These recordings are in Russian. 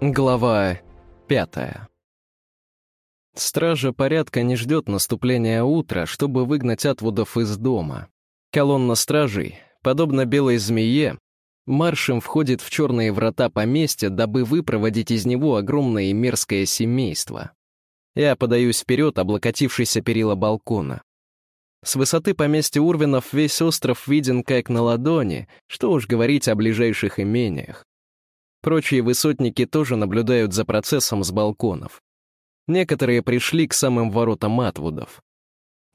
Глава пятая. Стража порядка не ждет наступления утра, чтобы выгнать отводов из дома. Колонна стражей, подобно белой змее, маршем входит в черные врата поместья, дабы выпроводить из него огромное и мерзкое семейство. Я подаюсь вперед, облокотившийся перила балкона. С высоты поместья Урвинов весь остров виден как на ладони, что уж говорить о ближайших имениях. Прочие высотники тоже наблюдают за процессом с балконов. Некоторые пришли к самым воротам Атвудов.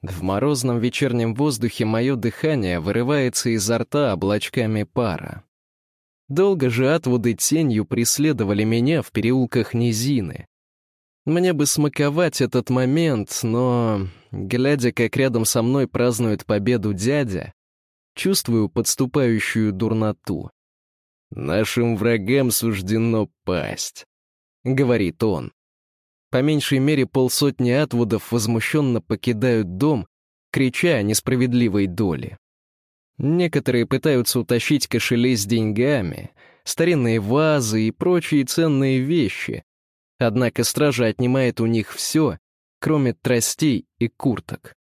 В морозном вечернем воздухе мое дыхание вырывается изо рта облачками пара. Долго же Атвуды тенью преследовали меня в переулках низины. Мне бы смаковать этот момент, но, глядя, как рядом со мной празднует победу дядя, чувствую подступающую дурноту. «Нашим врагам суждено пасть», — говорит он. По меньшей мере полсотни отводов возмущенно покидают дом, крича о несправедливой доле. Некоторые пытаются утащить кошели с деньгами, старинные вазы и прочие ценные вещи, Однако стража отнимает у них все, кроме тростей и курток.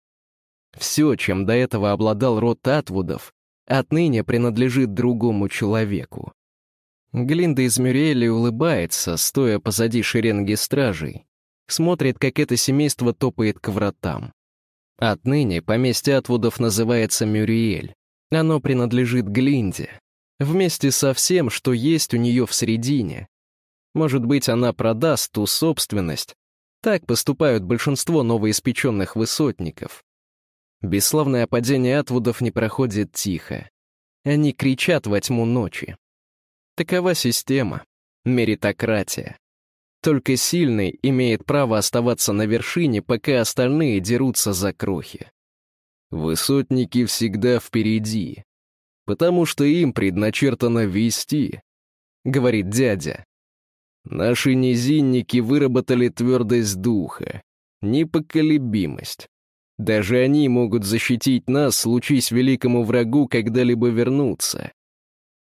Все, чем до этого обладал род Атвудов, отныне принадлежит другому человеку. Глинда из Мюриэли улыбается, стоя позади шеренги стражей, смотрит, как это семейство топает к вратам. Отныне поместье Атвудов называется Мюриэль. Оно принадлежит Глинде, вместе со всем, что есть у нее в середине, может быть, она продаст ту собственность. Так поступают большинство новоиспеченных высотников. Бесславное падение Атвудов не проходит тихо. Они кричат во тьму ночи. Такова система, меритократия. Только сильный имеет право оставаться на вершине, пока остальные дерутся за крохи. Высотники всегда впереди, потому что им предначертано вести, говорит дядя. Наши низинники выработали твердость духа, непоколебимость. Даже они могут защитить нас, случись великому врагу когда-либо вернуться.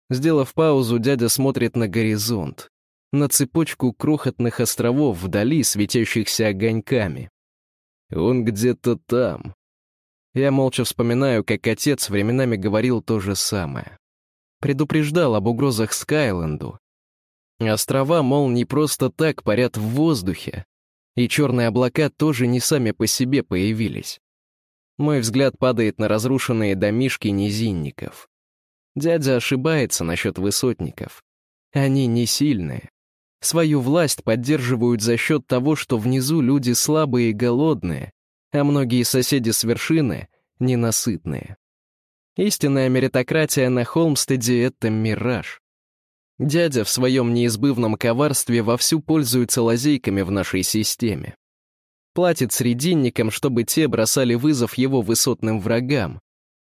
Сделав паузу, дядя смотрит на горизонт, на цепочку крохотных островов вдали, светящихся огоньками. Он где-то там. Я молча вспоминаю, как отец временами говорил то же самое. Предупреждал об угрозах Скайленду, Острова, мол, не просто так парят в воздухе, и черные облака тоже не сами по себе появились. Мой взгляд падает на разрушенные домишки низинников. Дядя ошибается насчет высотников. Они не сильные. Свою власть поддерживают за счет того, что внизу люди слабые и голодные, а многие соседи с вершины — ненасытные. Истинная меритократия на Холмстеде — это мираж. Дядя в своем неизбывном коварстве вовсю пользуется лазейками в нашей системе. Платит срединникам, чтобы те бросали вызов его высотным врагам.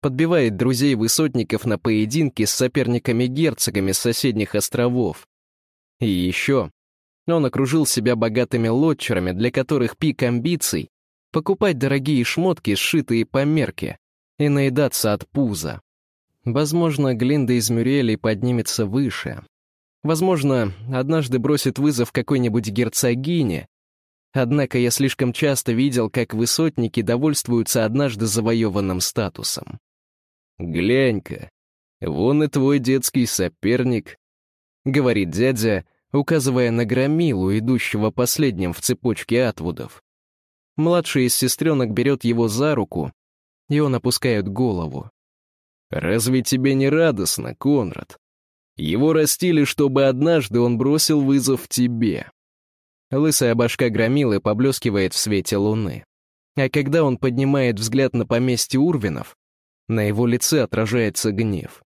Подбивает друзей-высотников на поединки с соперниками-герцогами соседних островов. И еще он окружил себя богатыми лотчерами, для которых пик амбиций — покупать дорогие шмотки, сшитые по мерке, и наедаться от пуза. Возможно, Глинда из Мюрелей поднимется выше, Возможно, однажды бросит вызов какой-нибудь герцогине. Однако я слишком часто видел, как высотники довольствуются однажды завоеванным статусом. «Глянь-ка, вон и твой детский соперник», — говорит дядя, указывая на громилу, идущего последним в цепочке отводов. Младший из сестренок берет его за руку, и он опускает голову. «Разве тебе не радостно, Конрад?» Его растили, чтобы однажды он бросил вызов тебе. Лысая башка громилы поблескивает в свете луны. А когда он поднимает взгляд на поместье Урвинов, на его лице отражается гнев.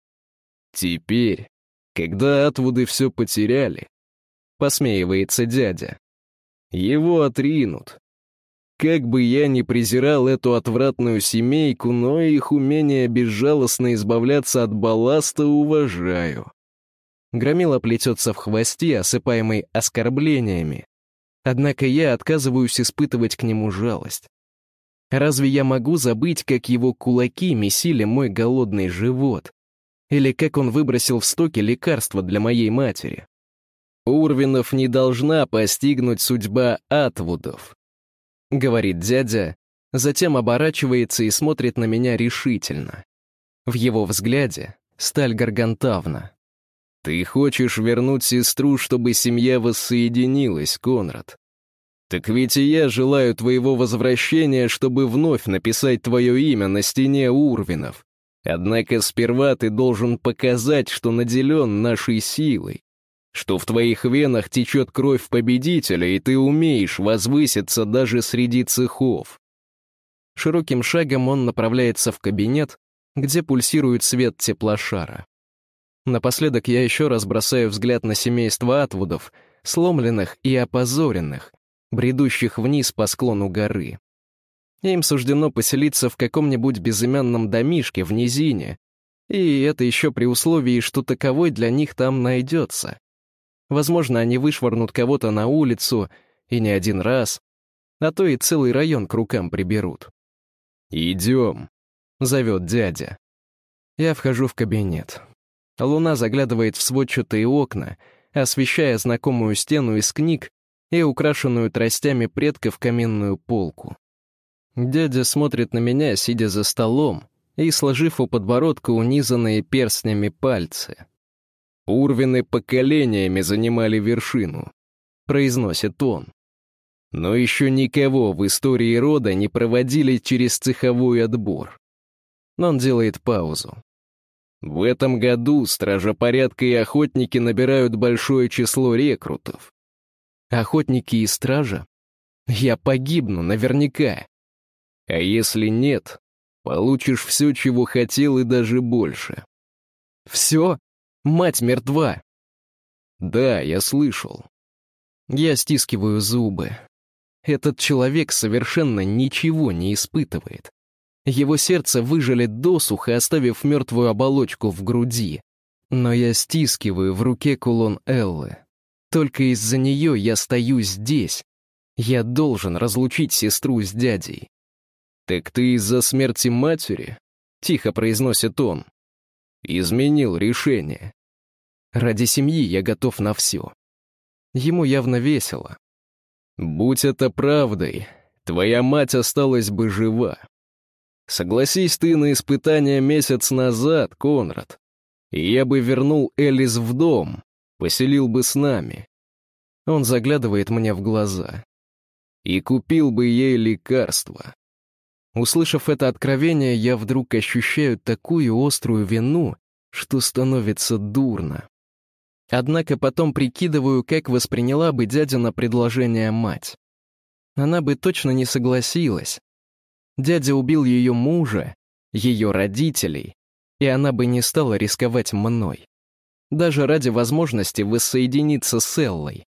Теперь, когда Атвуды все потеряли, посмеивается дядя, его отринут. Как бы я ни презирал эту отвратную семейку, но их умение безжалостно избавляться от балласта уважаю. Громила плетется в хвосте, осыпаемый оскорблениями. Однако я отказываюсь испытывать к нему жалость. Разве я могу забыть, как его кулаки месили мой голодный живот? Или как он выбросил в стоке лекарства для моей матери? Урвинов не должна постигнуть судьба Атвудов, говорит дядя, затем оборачивается и смотрит на меня решительно. В его взгляде сталь гаргантавна. Ты хочешь вернуть сестру, чтобы семья воссоединилась, Конрад. Так ведь и я желаю твоего возвращения, чтобы вновь написать твое имя на стене Урвинов. Однако сперва ты должен показать, что наделен нашей силой, что в твоих венах течет кровь победителя, и ты умеешь возвыситься даже среди цехов. Широким шагом он направляется в кабинет, где пульсирует свет теплошара. Напоследок я еще раз бросаю взгляд на семейство Атвудов, сломленных и опозоренных, бредущих вниз по склону горы. Им суждено поселиться в каком-нибудь безымянном домишке в низине, и это еще при условии, что таковой для них там найдется. Возможно, они вышвырнут кого-то на улицу, и не один раз, а то и целый район к рукам приберут. «Идем», — зовет дядя. Я вхожу в кабинет. Луна заглядывает в сводчатые окна, освещая знакомую стену из книг и украшенную тростями предков каменную полку. Дядя смотрит на меня, сидя за столом, и сложив у подбородка унизанные перстнями пальцы. «Урвины поколениями занимали вершину», — произносит он. «Но еще никого в истории рода не проводили через цеховой отбор». Он делает паузу. В этом году стража порядка и охотники набирают большое число рекрутов. Охотники и стража? Я погибну наверняка. А если нет, получишь все, чего хотел, и даже больше. Все? Мать мертва. Да, я слышал. Я стискиваю зубы. Этот человек совершенно ничего не испытывает. Его сердце выжали досуха, оставив мертвую оболочку в груди. Но я стискиваю в руке кулон Эллы. Только из-за нее я стою здесь. Я должен разлучить сестру с дядей. «Так ты из-за смерти матери?» — тихо произносит он. «Изменил решение. Ради семьи я готов на все». Ему явно весело. «Будь это правдой, твоя мать осталась бы жива. Согласись ты на испытание месяц назад, Конрад, и я бы вернул Элис в дом, поселил бы с нами. Он заглядывает мне в глаза. И купил бы ей лекарство. Услышав это откровение, я вдруг ощущаю такую острую вину, что становится дурно. Однако потом прикидываю, как восприняла бы дядя на предложение мать. Она бы точно не согласилась. Дядя убил ее мужа, ее родителей, и она бы не стала рисковать мной даже ради возможности воссоединиться с Эллой.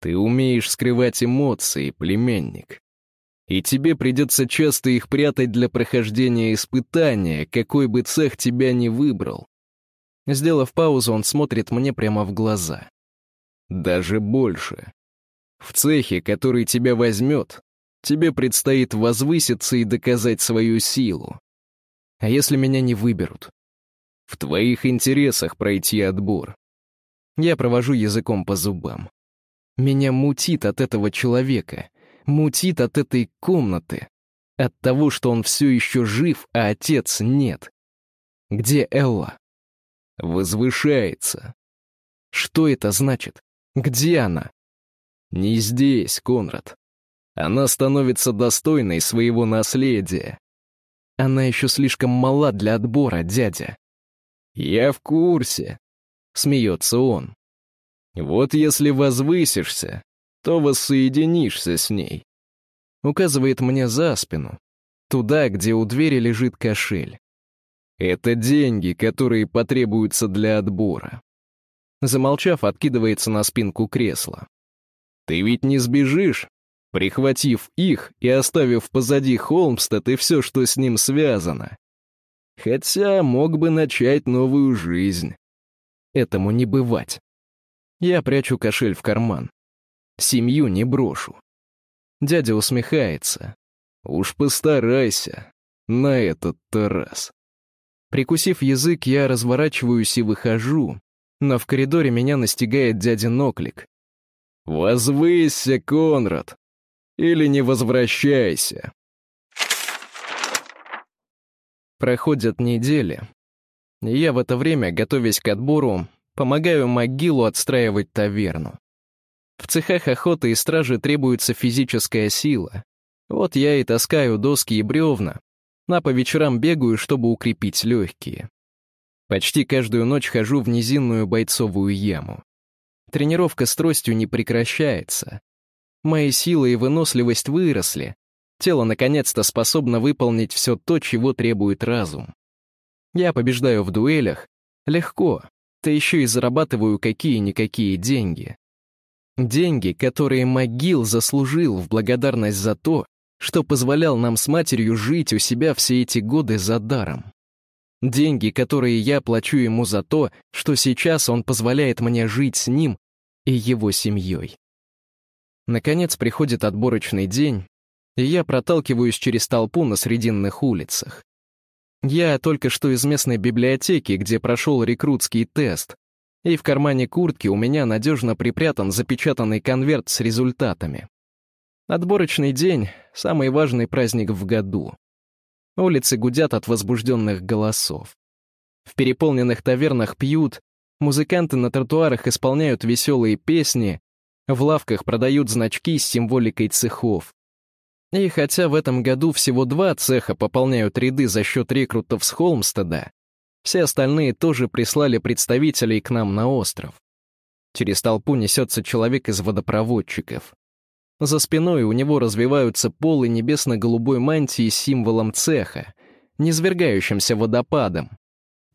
Ты умеешь скрывать эмоции, племянник. И тебе придется часто их прятать для прохождения испытания, какой бы цех тебя ни выбрал. Сделав паузу, он смотрит мне прямо в глаза. Даже больше. В цехе, который тебя возьмет, тебе предстоит возвыситься и доказать свою силу. А если меня не выберут? В твоих интересах пройти отбор. Я провожу языком по зубам. Меня мутит от этого человека, мутит от этой комнаты, от того, что он все еще жив, а отец нет. Где Элла? Возвышается. Что это значит? Где она? Не здесь, Конрад. Она становится достойной своего наследия. Она еще слишком мала для отбора, дядя. «Я в курсе», — смеется он. «Вот если возвысишься, то воссоединишься с ней». Указывает мне за спину, туда, где у двери лежит кошель. Это деньги, которые потребуются для отбора. Замолчав, откидывается на спинку кресла. Ты ведь не сбежишь, прихватив их и оставив позади Холмстед и все, что с ним связано. Хотя мог бы начать новую жизнь. Этому не бывать. Я прячу кошель в карман. Семью не брошу. Дядя усмехается. Уж постарайся. На этот-то раз. Прикусив язык, я разворачиваюсь и выхожу, Но в коридоре меня настигает дядя Ноклик. «Возвысься, Конрад! Или не возвращайся!» Проходят недели. Я в это время, готовясь к отбору, помогаю могилу отстраивать таверну. В цехах охоты и стражи требуется физическая сила. Вот я и таскаю доски и бревна, а по вечерам бегаю, чтобы укрепить легкие. Почти каждую ночь хожу в низинную бойцовую яму. Тренировка с тростью не прекращается. Мои силы и выносливость выросли. Тело наконец-то способно выполнить все то, чего требует разум. Я побеждаю в дуэлях. Легко. Да еще и зарабатываю какие-никакие деньги. Деньги, которые могил заслужил в благодарность за то, что позволял нам с матерью жить у себя все эти годы за даром. Деньги, которые я плачу ему за то, что сейчас он позволяет мне жить с ним и его семьей. Наконец приходит отборочный день, и я проталкиваюсь через толпу на срединных улицах. Я только что из местной библиотеки, где прошел рекрутский тест, и в кармане куртки у меня надежно припрятан запечатанный конверт с результатами. Отборочный день — самый важный праздник в году. Улицы гудят от возбужденных голосов. В переполненных тавернах пьют, музыканты на тротуарах исполняют веселые песни, в лавках продают значки с символикой цехов. И хотя в этом году всего два цеха пополняют ряды за счет рекрутов с Холмстеда, все остальные тоже прислали представителей к нам на остров. Через толпу несется человек из водопроводчиков. За спиной у него развиваются полы небесно-голубой мантии с символом цеха, низвергающимся водопадом.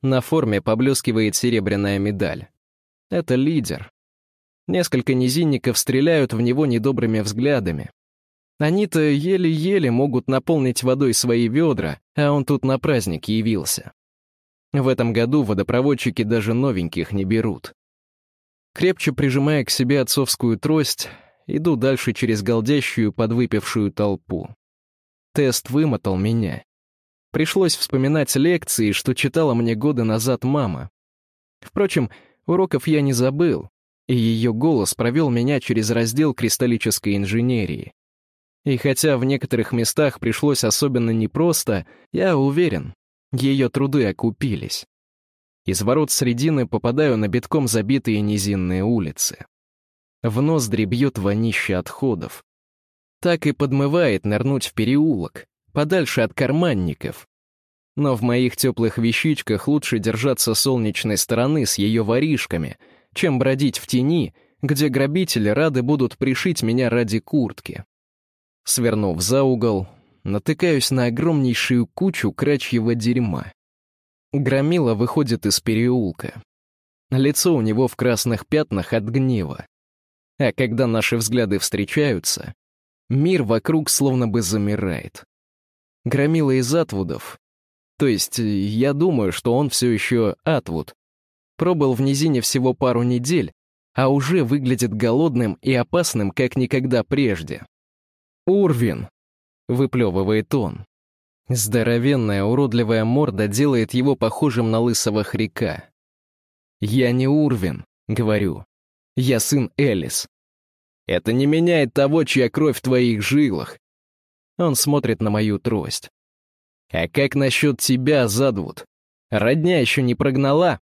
На форме поблескивает серебряная медаль. Это лидер. Несколько низинников стреляют в него недобрыми взглядами. Они-то еле-еле могут наполнить водой свои ведра, а он тут на праздник явился. В этом году водопроводчики даже новеньких не берут. Крепче прижимая к себе отцовскую трость, иду дальше через голдящую подвыпившую толпу. Тест вымотал меня. Пришлось вспоминать лекции, что читала мне годы назад мама. Впрочем, уроков я не забыл, и ее голос провел меня через раздел кристаллической инженерии. И хотя в некоторых местах пришлось особенно непросто, я уверен, ее труды окупились. Из ворот средины попадаю на битком забитые низинные улицы. В ноздри бьет вонище отходов. Так и подмывает нырнуть в переулок, подальше от карманников. Но в моих теплых вещичках лучше держаться солнечной стороны с ее воришками, чем бродить в тени, где грабители рады будут пришить меня ради куртки. Свернув за угол, натыкаюсь на огромнейшую кучу крачьего дерьма. Громила выходит из переулка. Лицо у него в красных пятнах от гнева. А когда наши взгляды встречаются, мир вокруг словно бы замирает. Громила из Атвудов, то есть я думаю, что он все еще Атвуд, пробыл в низине всего пару недель, а уже выглядит голодным и опасным, как никогда прежде. «Урвин!» — выплевывает он. Здоровенная уродливая морда делает его похожим на лысого хряка. «Я не Урвин», — говорю. Я сын Элис. Это не меняет того, чья кровь в твоих жилах. Он смотрит на мою трость. А как насчет тебя, Задвуд? Родня еще не прогнала?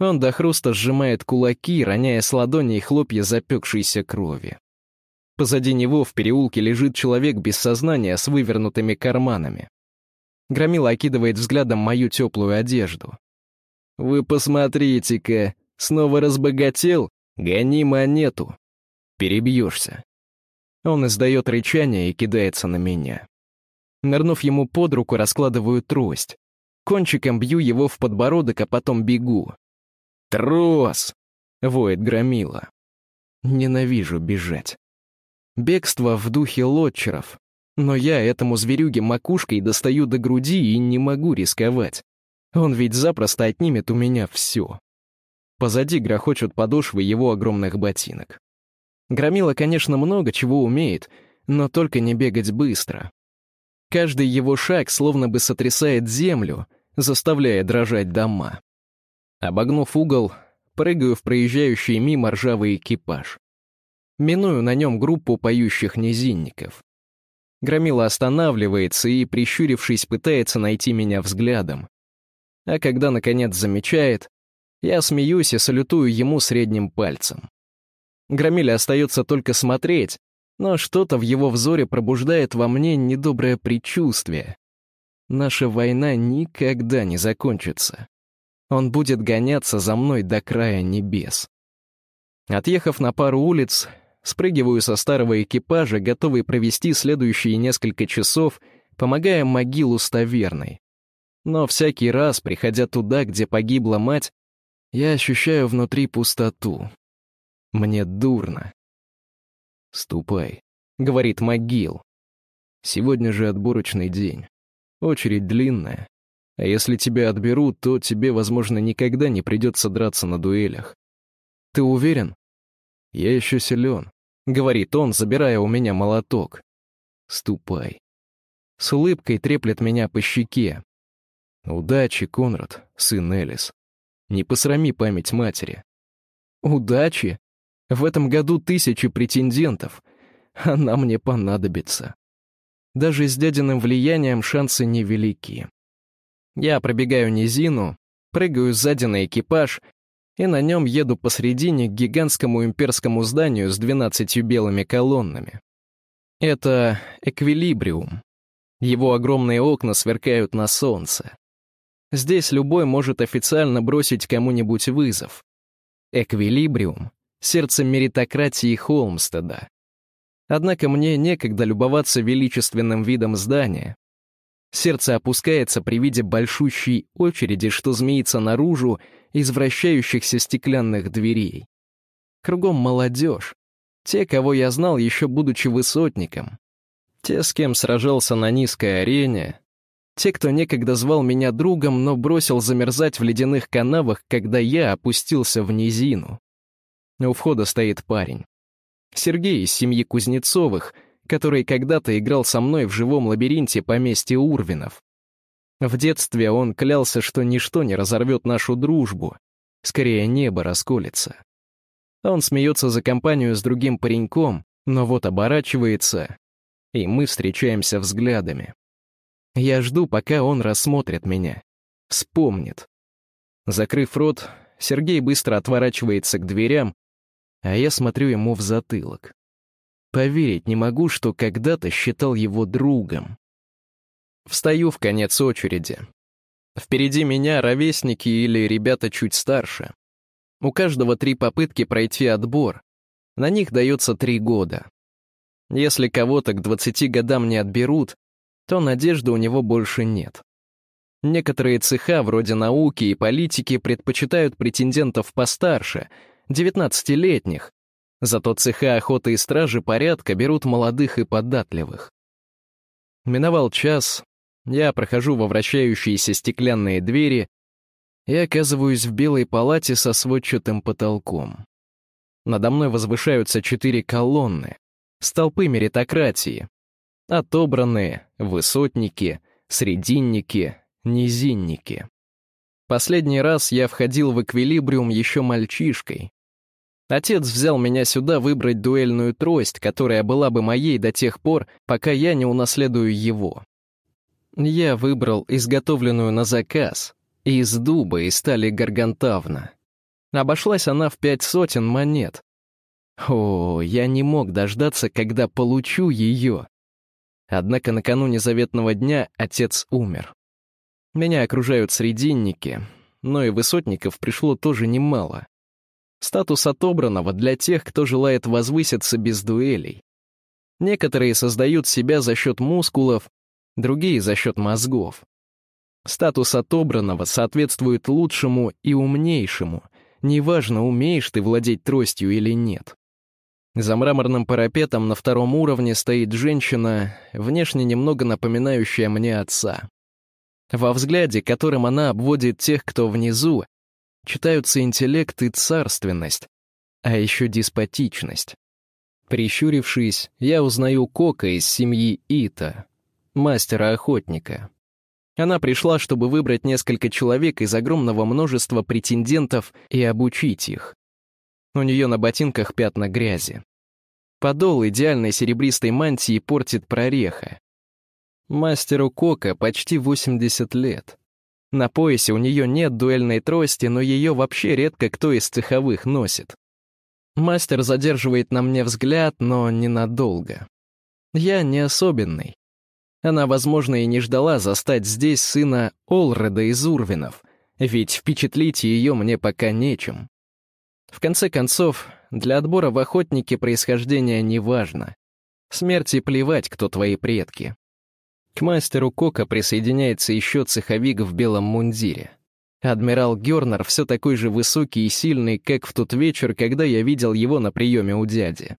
Он до хруста сжимает кулаки, роняя с ладоней хлопья запекшейся крови. Позади него в переулке лежит человек без сознания с вывернутыми карманами. Громила окидывает взглядом мою теплую одежду. «Вы посмотрите-ка, снова разбогател? «Гони монету!» «Перебьешься!» Он издает рычание и кидается на меня. Нырнув ему под руку, раскладываю трость. Кончиком бью его в подбородок, а потом бегу. «Трос!» — воет громила. Ненавижу бежать. Бегство в духе лотчеров. Но я этому зверюге макушкой достаю до груди и не могу рисковать. Он ведь запросто отнимет у меня все. Позади грохочут подошвы его огромных ботинок. Громила, конечно, много чего умеет, но только не бегать быстро. Каждый его шаг словно бы сотрясает землю, заставляя дрожать дома. Обогнув угол, прыгаю в проезжающий мимо ржавый экипаж. Миную на нем группу поющих низинников. Громила останавливается и, прищурившись, пытается найти меня взглядом. А когда, наконец, замечает, я смеюсь и салютую ему средним пальцем. Громиле остается только смотреть, но что-то в его взоре пробуждает во мне недоброе предчувствие. Наша война никогда не закончится. Он будет гоняться за мной до края небес. Отъехав на пару улиц, спрыгиваю со старого экипажа, готовый провести следующие несколько часов, помогая могилу Ставерной. Но всякий раз, приходя туда, где погибла мать, я ощущаю внутри пустоту. Мне дурно. «Ступай», — говорит могил. «Сегодня же отборочный день. Очередь длинная. А если тебя отберут, то тебе, возможно, никогда не придется драться на дуэлях. Ты уверен? Я еще силен, — говорит он, забирая у меня молоток. Ступай. С улыбкой треплет меня по щеке. Удачи, Конрад, сын Элис. Не посрами память матери. Удачи? В этом году тысячи претендентов. Она мне понадобится. Даже с дядиным влиянием шансы невелики. Я пробегаю низину, прыгаю сзади на экипаж и на нем еду посредине к гигантскому имперскому зданию с двенадцатью белыми колоннами. Это эквилибриум. Его огромные окна сверкают на солнце. Здесь любой может официально бросить кому-нибудь вызов. Эквилибриум — сердце меритократии Холмстеда. Однако мне некогда любоваться величественным видом здания. Сердце опускается при виде большущей очереди, что змеится наружу из вращающихся стеклянных дверей. Кругом молодежь. Те, кого я знал, еще будучи высотником. Те, с кем сражался на низкой арене. Те, кто некогда звал меня другом, но бросил замерзать в ледяных канавах, когда я опустился в низину. У входа стоит парень. Сергей из семьи Кузнецовых, который когда-то играл со мной в живом лабиринте поместья Урвинов. В детстве он клялся, что ничто не разорвет нашу дружбу, скорее небо расколется. Он смеется за компанию с другим пареньком, но вот оборачивается, и мы встречаемся взглядами. Я жду, пока он рассмотрит меня, вспомнит. Закрыв рот, Сергей быстро отворачивается к дверям а я смотрю ему в затылок. Поверить не могу, что когда-то считал его другом. Встаю в конец очереди. Впереди меня ровесники или ребята чуть старше. У каждого три попытки пройти отбор. На них дается три года. Если кого-то к 20 годам не отберут, то надежды у него больше нет. Некоторые цеха, вроде науки и политики, предпочитают претендентов постарше — девятнадцатилетних. Зато цеха охоты и стражи порядка берут молодых и податливых. Миновал час, я прохожу во вращающиеся стеклянные двери и оказываюсь в белой палате со сводчатым потолком. Надо мной возвышаются четыре колонны, столпы меритократии, отобранные, высотники, срединники, низинники. Последний раз я входил в эквилибриум еще мальчишкой, Отец взял меня сюда выбрать дуэльную трость, которая была бы моей до тех пор, пока я не унаследую его. Я выбрал изготовленную на заказ, из дуба и стали гаргантавна. Обошлась она в пять сотен монет. О, я не мог дождаться, когда получу ее. Однако накануне заветного дня отец умер. Меня окружают срединники, но и высотников пришло тоже немало. Статус отобранного для тех, кто желает возвыситься без дуэлей. Некоторые создают себя за счет мускулов, другие — за счет мозгов. Статус отобранного соответствует лучшему и умнейшему, неважно, умеешь ты владеть тростью или нет. За мраморным парапетом на втором уровне стоит женщина, внешне немного напоминающая мне отца. Во взгляде, которым она обводит тех, кто внизу, читаются интеллект и царственность, а еще деспотичность. Прищурившись, я узнаю Кока из семьи Ита, мастера-охотника. Она пришла, чтобы выбрать несколько человек из огромного множества претендентов и обучить их. У нее на ботинках пятна грязи. Подол идеальной серебристой мантии портит прореха. Мастеру Кока почти 80 лет. На поясе у нее нет дуэльной трости, но ее вообще редко кто из цеховых носит. Мастер задерживает на мне взгляд, но ненадолго. Я не особенный. Она, возможно, и не ждала застать здесь сына Олреда из Урвинов, ведь впечатлить ее мне пока нечем. В конце концов, для отбора в охотнике происхождение не важно. Смерти плевать, кто твои предки. К мастеру Кока присоединяется еще цеховик в белом мундире. Адмирал Гернер все такой же высокий и сильный, как в тот вечер, когда я видел его на приеме у дяди.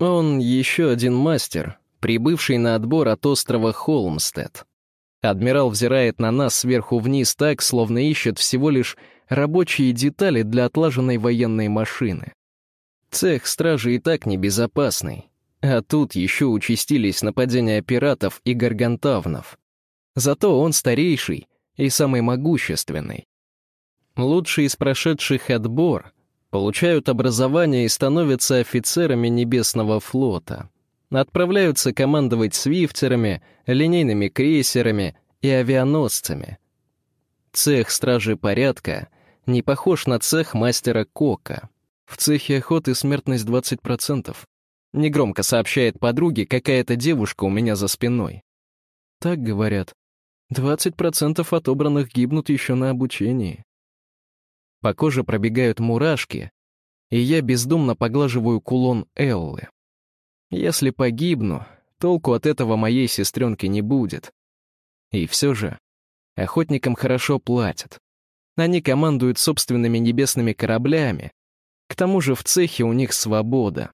Он еще один мастер, прибывший на отбор от острова Холмстед. Адмирал взирает на нас сверху вниз так, словно ищет всего лишь рабочие детали для отлаженной военной машины. Цех стражи и так небезопасный, а тут еще участились нападения пиратов и гаргантавнов. Зато он старейший и самый могущественный. Лучшие из прошедших отбор получают образование и становятся офицерами Небесного флота. Отправляются командовать свифтерами, линейными крейсерами и авианосцами. Цех стражи порядка не похож на цех мастера Кока. В цехе охоты смертность 20%. Негромко сообщает подруге какая-то девушка у меня за спиной. Так говорят. 20% отобранных гибнут еще на обучении. По коже пробегают мурашки, и я бездумно поглаживаю кулон Эллы. Если погибну, толку от этого моей сестренки не будет. И все же, охотникам хорошо платят. Они командуют собственными небесными кораблями. К тому же в цехе у них свобода.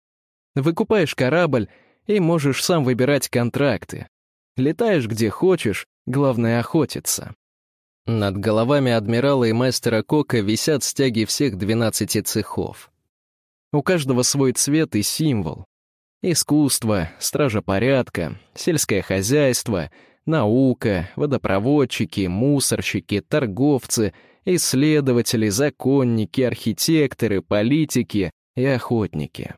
Выкупаешь корабль и можешь сам выбирать контракты. Летаешь где хочешь, главное охотиться. Над головами адмирала и мастера Кока висят стяги всех 12 цехов. У каждого свой цвет и символ. Искусство, стража порядка, сельское хозяйство, наука, водопроводчики, мусорщики, торговцы, исследователи, законники, архитекторы, политики и охотники.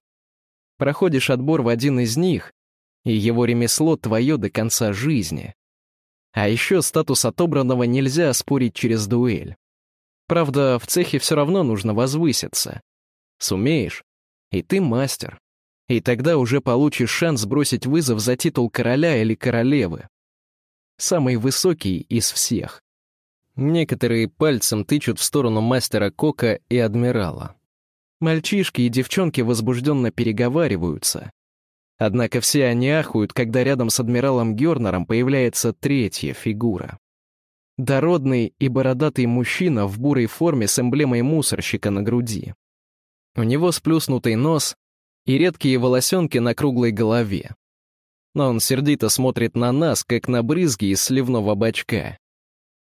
Проходишь отбор в один из них, и его ремесло твое до конца жизни. А еще статус отобранного нельзя спорить через дуэль. Правда, в цехе все равно нужно возвыситься. Сумеешь, и ты мастер. И тогда уже получишь шанс бросить вызов за титул короля или королевы. Самый высокий из всех. Некоторые пальцем тычут в сторону мастера Кока и адмирала. Мальчишки и девчонки возбужденно переговариваются. Однако все они ахуют, когда рядом с адмиралом Гернером появляется третья фигура. Дородный и бородатый мужчина в бурой форме с эмблемой мусорщика на груди. У него сплюснутый нос и редкие волосенки на круглой голове. Но он сердито смотрит на нас, как на брызги из сливного бачка.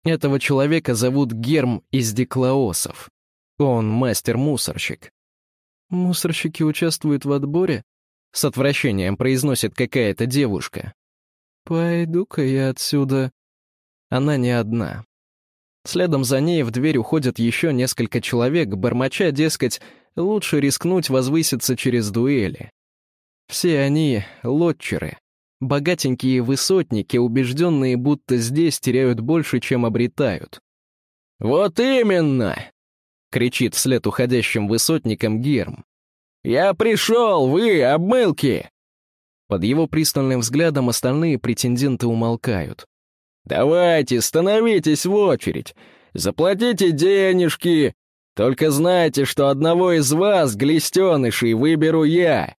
Этого человека зовут Герм из Деклаосов. Он мастер-мусорщик. «Мусорщики участвуют в отборе?» С отвращением произносит какая-то девушка. «Пойду-ка я отсюда». Она не одна. Следом за ней в дверь уходят еще несколько человек, бормоча, дескать, лучше рискнуть возвыситься через дуэли. Все они — лотчеры, богатенькие высотники, убежденные, будто здесь теряют больше, чем обретают. «Вот именно!» кричит вслед уходящим высотникам Герм. «Я пришел, вы, обмылки!» Под его пристальным взглядом остальные претенденты умолкают. «Давайте, становитесь в очередь, заплатите денежки, только знайте, что одного из вас, глистенышей, выберу я.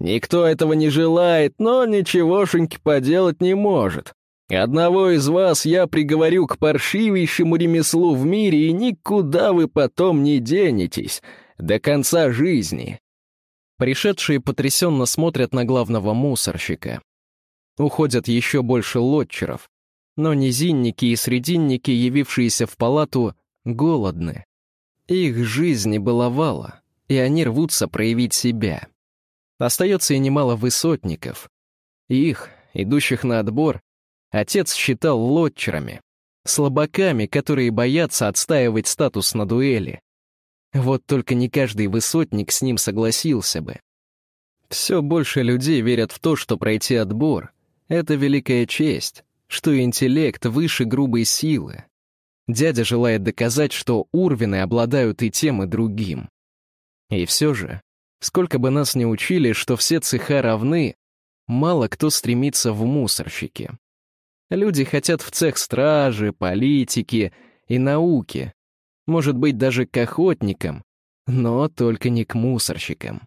Никто этого не желает, но ничегошеньки поделать не может. Одного из вас я приговорю к паршивейшему ремеслу в мире, и никуда вы потом не денетесь. До конца жизни». Пришедшие потрясенно смотрят на главного мусорщика. Уходят еще больше лотчеров, но низинники и срединники, явившиеся в палату, голодны. Их жизнь не баловала, и они рвутся проявить себя. Остается и немало высотников. Их, идущих на отбор, отец считал лотчерами, слабаками, которые боятся отстаивать статус на дуэли. Вот только не каждый высотник с ним согласился бы. Все больше людей верят в то, что пройти отбор — это великая честь, что интеллект выше грубой силы. Дядя желает доказать, что урвины обладают и тем, и другим. И все же, сколько бы нас ни учили, что все цеха равны, мало кто стремится в мусорщики. Люди хотят в цех стражи, политики и науки, может быть, даже к охотникам, но только не к мусорщикам.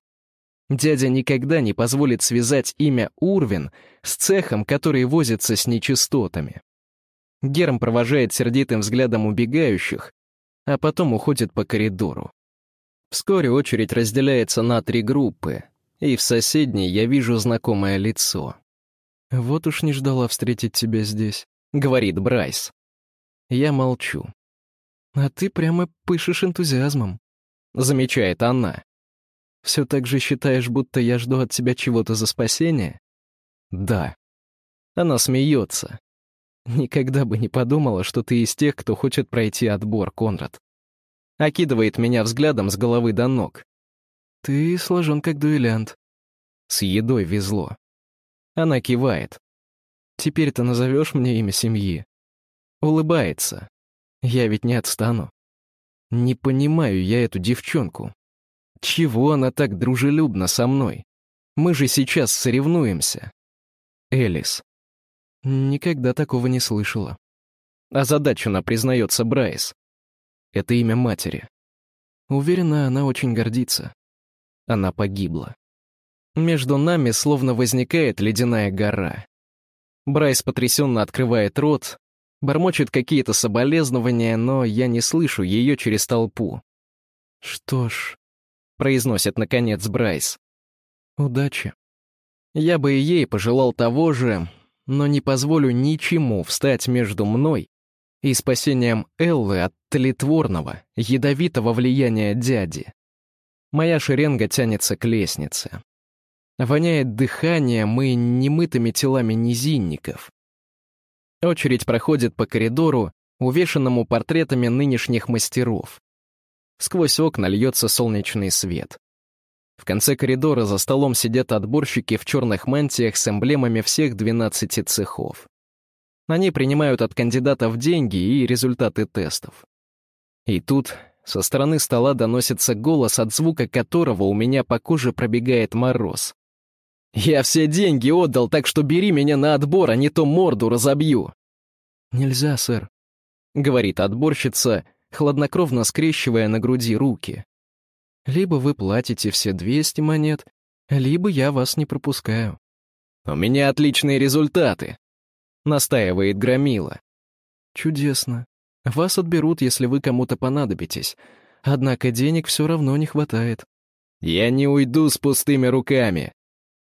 Дядя никогда не позволит связать имя Урвин с цехом, который возится с нечистотами. Герм провожает сердитым взглядом убегающих, а потом уходит по коридору. Вскоре очередь разделяется на три группы, и в соседней я вижу знакомое лицо. «Вот уж не ждала встретить тебя здесь», — говорит Брайс. Я молчу. «А ты прямо пышешь энтузиазмом», — замечает она. Все так же считаешь, будто я жду от тебя чего-то за спасение? Да. Она смеется. Никогда бы не подумала, что ты из тех, кто хочет пройти отбор, Конрад. Окидывает меня взглядом с головы до ног. Ты сложен как дуэлянт. С едой везло. Она кивает. Теперь ты назовешь мне имя семьи. Улыбается. Я ведь не отстану. Не понимаю я эту девчонку. Чего она так дружелюбна со мной? Мы же сейчас соревнуемся. Элис. Никогда такого не слышала. Озадаченно признается Брайс. Это имя матери. Уверена, она очень гордится. Она погибла. Между нами словно возникает ледяная гора. Брайс потрясенно открывает рот, бормочет какие-то соболезнования, но я не слышу ее через толпу. Что ж, произносит наконец Брайс. Удачи. Я бы и ей пожелал того же, но не позволю ничему встать между мной и спасением Эллы от тлетворного, ядовитого влияния дяди. Моя шеренга тянется к лестнице. Воняет дыханием и немытыми телами низинников. Очередь проходит по коридору, увешанному портретами нынешних мастеров. Сквозь окна льется солнечный свет. В конце коридора за столом сидят отборщики в черных мантиях с эмблемами всех 12 цехов. Они принимают от кандидатов деньги и результаты тестов. И тут со стороны стола доносится голос, от звука которого у меня по коже пробегает мороз. «Я все деньги отдал, так что бери меня на отбор, а не то морду разобью». «Нельзя, сэр», — говорит отборщица, хладнокровно скрещивая на груди руки. «Либо вы платите все 200 монет, либо я вас не пропускаю». «У меня отличные результаты», — настаивает Громила. «Чудесно. Вас отберут, если вы кому-то понадобитесь. Однако денег все равно не хватает». «Я не уйду с пустыми руками».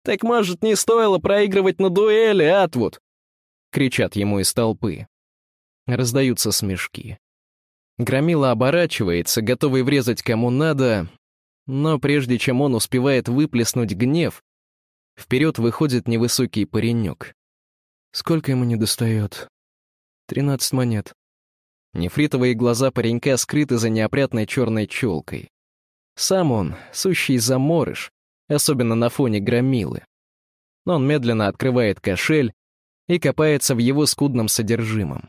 «Так, может, не стоило проигрывать на дуэли, Атвуд?» — кричат ему из толпы. Раздаются смешки. Громила оборачивается, готовый врезать кому надо, но прежде чем он успевает выплеснуть гнев, вперед выходит невысокий паренек. Сколько ему не достает? Тринадцать монет. Нефритовые глаза паренька скрыты за неопрятной черной челкой. Сам он — сущий заморыш, особенно на фоне громилы. Он медленно открывает кошель и копается в его скудном содержимом.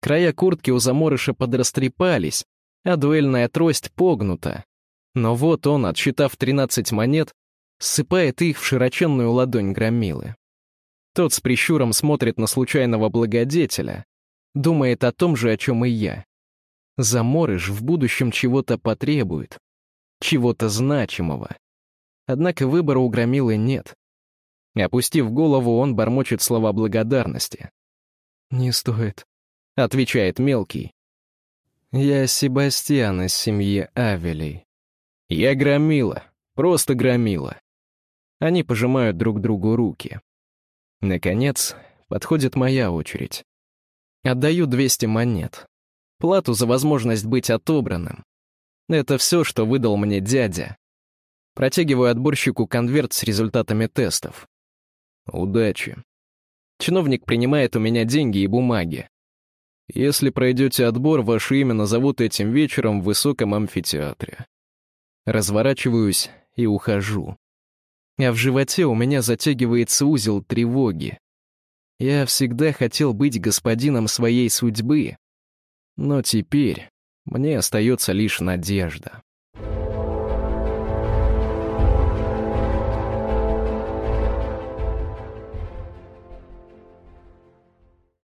Края куртки у заморыша подрастрепались, а дуэльная трость погнута. Но вот он, отсчитав 13 монет, ссыпает их в широченную ладонь громилы. Тот с прищуром смотрит на случайного благодетеля, думает о том же, о чем и я. Заморыш в будущем чего-то потребует, чего-то значимого. Однако выбора у громилы нет. Опустив голову, он бормочет слова благодарности. «Не стоит. — отвечает мелкий. «Я Себастьян из семьи Авелей. Я громила, просто громила». Они пожимают друг другу руки. Наконец, подходит моя очередь. Отдаю 200 монет. Плату за возможность быть отобранным. Это все, что выдал мне дядя. Протягиваю отборщику конверт с результатами тестов. Удачи. Чиновник принимает у меня деньги и бумаги. Если пройдете отбор, ваше имя назовут этим вечером в высоком амфитеатре. Разворачиваюсь и ухожу. А в животе у меня затягивается узел тревоги. Я всегда хотел быть господином своей судьбы, но теперь мне остается лишь надежда.